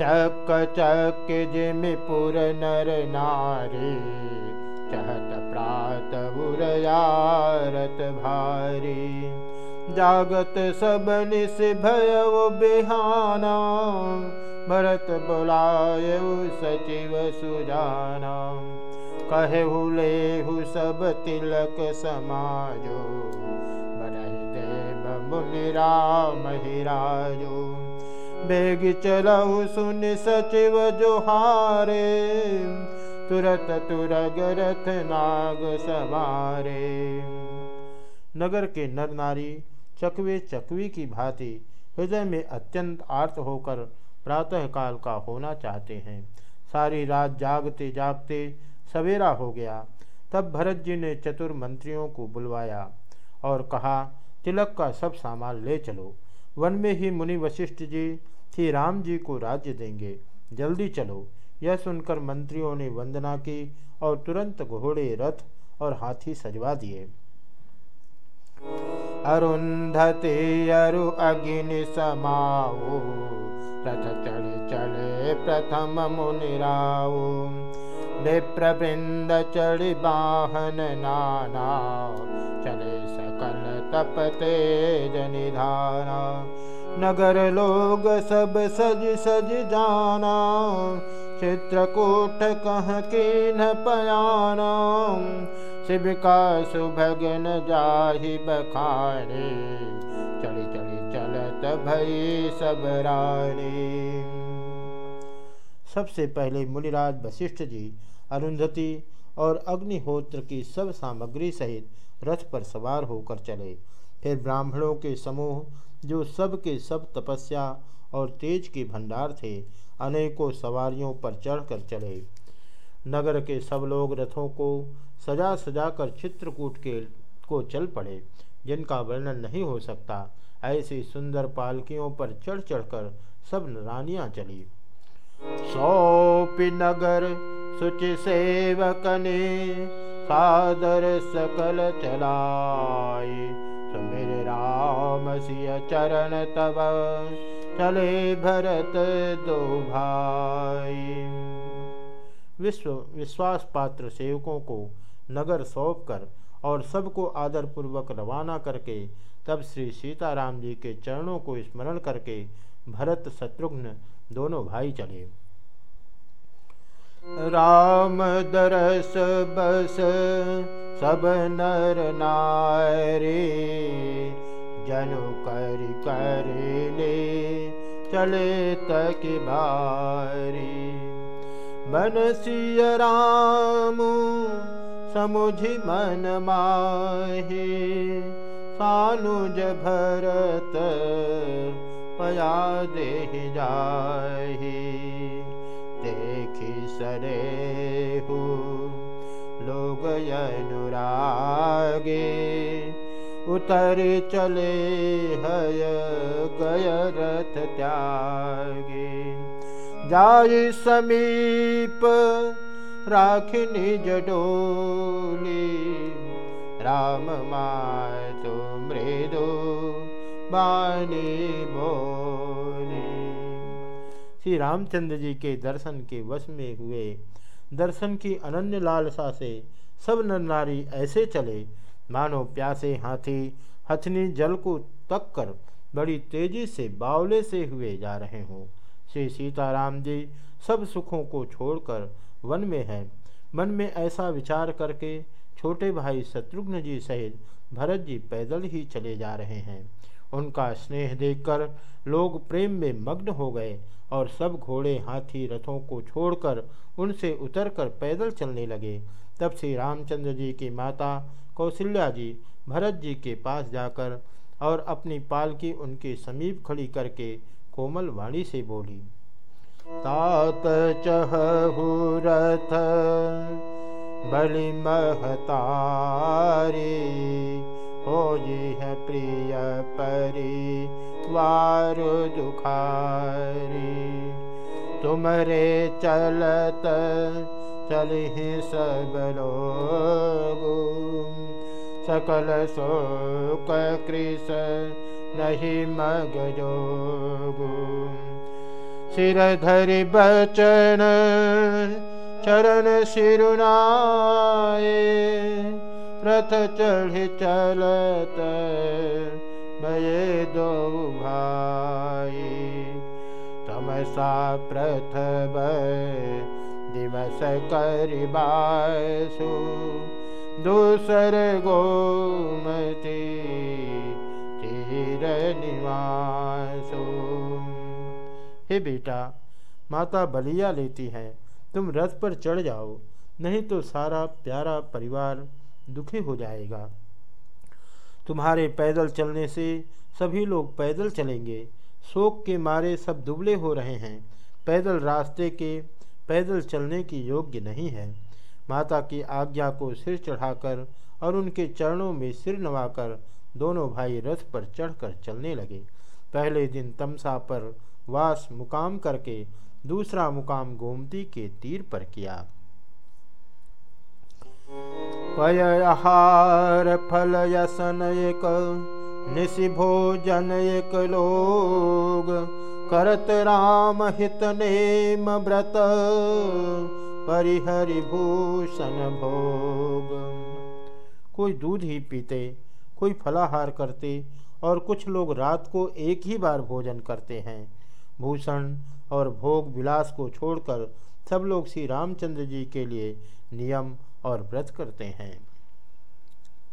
चक चक जिमिपुर नर नारी चहत प्रात उरयारत भारी जागत सब निस भय बिहाना भरत बुलाय सचिव सुजाना। कहु लेहु सब तिलक मुनि राम हिराजो बेग चलऊ, सुन सचिव जोहारे। तुरत तुरग रथ नाग समारे नगर के नर नारी, चकवे चकवी की भांति हृदय में अत्यंत आर्त होकर प्रातः काल का होना चाहते हैं। सारी रात जागते जागते सवेरा हो गया। तब भरत जी ने चतुर मंत्रियों को बुलवाया और कहा, तिलक का सब सामान ले चलो। वन में ही मुनि वशिष्ठ जी श्री राम जी को राज्य देंगे। जल्दी चलो। यह सुनकर मंत्रियों ने वंदना की और तुरंत घोड़े, रथ और हाथी सजवा दिए। अरुंधति अरु अग्नि समाओ, रथ चढ़े चढ़े प्रथम मुनिराओ विप्रवृंद चढ़ी बाहन नाना चले सकल तपते जनिधाना नगर लोग सब सज सज जाना चित्रकूट कह के न पयाना। शिव का सुभगन जाहि बखाने चली चली चलत भई सब रानी। सबसे पहले मुनिराज वशिष्ठ जी, अरुंधति और अग्निहोत्र की सब सामग्री सहित रथ पर सवार होकर चले। फिर ब्राह्मणों के समूह, जो सब के सब तपस्या और तेज के भंडार थे, अनेकों सवारियों पर चढ़कर चले। नगर के सब लोग रथों को सजा सजा कर चित्रकूट के, को चल पड़े, जिनका वर्णन नहीं हो सकता। ऐसी सुंदर पालकियों पर चढ़ चढ़कर सब रानियाँ चली। सौपि नगर सुचि सेवकने, सादर सकल चलाए। सुमिर राम सिय चरण तब। चले भरत दो भाई। विश्व, विश्वास पात्र सेवकों को नगर सौंप कर और सबको आदरपूर्वक रवाना करके तब श्री सीताराम जी के चरणों को स्मरण करके भरत शत्रुघ्न दोनों भाई चले। राम दरस बस सब नर नारे जनु कर ले चले तक भारी सिय राम समुझ मन माहे सानुज भरत पया दे जाहे। देखी सरे हो लोग अनुरागे। उतर चले हय गय रथ त्यागे। जाय समीप राखिनी जडोली राम माय तो मृदु बानी बोली। श्री रामचंद्र जी के दर्शन के वश में हुए दर्शन की अनन्य लालसा से सब नर नारी ऐसे चले। मानो प्यासे हाथी हथनी जल को तक कर बड़ी तेज़ी से बावले से हुए जा रहे हों। श्री सीताराम जी सब सुखों को छोड़कर वन में हैं। मन में ऐसा विचार करके छोटे भाई शत्रुघ्न जी सहित भरत जी पैदल ही चले जा रहे हैं। उनका स्नेह देखकर लोग प्रेम में मग्न हो गए और सब घोड़े, हाथी, रथों को छोड़कर उनसे उतरकर पैदल चलने लगे। तब श्री रामचंद्र जी की माता कौशल्या जी भरत जी के पास जाकर और अपनी पालकी उनके समीप खड़ी करके कोमल वाणी से बोली, तात चहु रथ बलि महतारी हो है प्रिय परी वारु दुखारी। तुमरे चलत चलहि सब लोग। सकल शोक कृष नहीं मग जोगु। सिर धरि बचन चरण सिरुनाए रथ चढ़ चलत भये दो भाई। तमसा प्रथम दिवस करिबासु, दूसर गोमती तीर निवासो। हे बेटा, माता बलिया लेती है। तुम रथ पर चढ़ जाओ, नहीं तो सारा प्यारा परिवार दुखी हो जाएगा। तुम्हारे पैदल चलने से सभी लोग पैदल चलेंगे, शोक के मारे सब दुबले हो रहे हैं। पैदल रास्ते के पैदल चलने की योग्य नहीं है। माता की आज्ञा को सिर चढ़ाकर और उनके चरणों में सिर नवाकर दोनों भाई रथ पर चढ़कर चलने लगे। पहले दिन तमसा पर वास मुकाम करके दूसरा मुकाम गोमती के तीर पर किया। पय आहार फल यसन एक निशि भोजन एक लोग। करत राम हित नेम व्रत, परिहरि भूषण भोग। कोई दूध ही पीते, कोई फलाहार करते, और कुछ लोग रात को एक ही बार भोजन करते हैं। भूषण और भोग विलास को छोड़कर सब लोग श्री रामचंद्र जी के लिए नियम और व्रत करते हैं।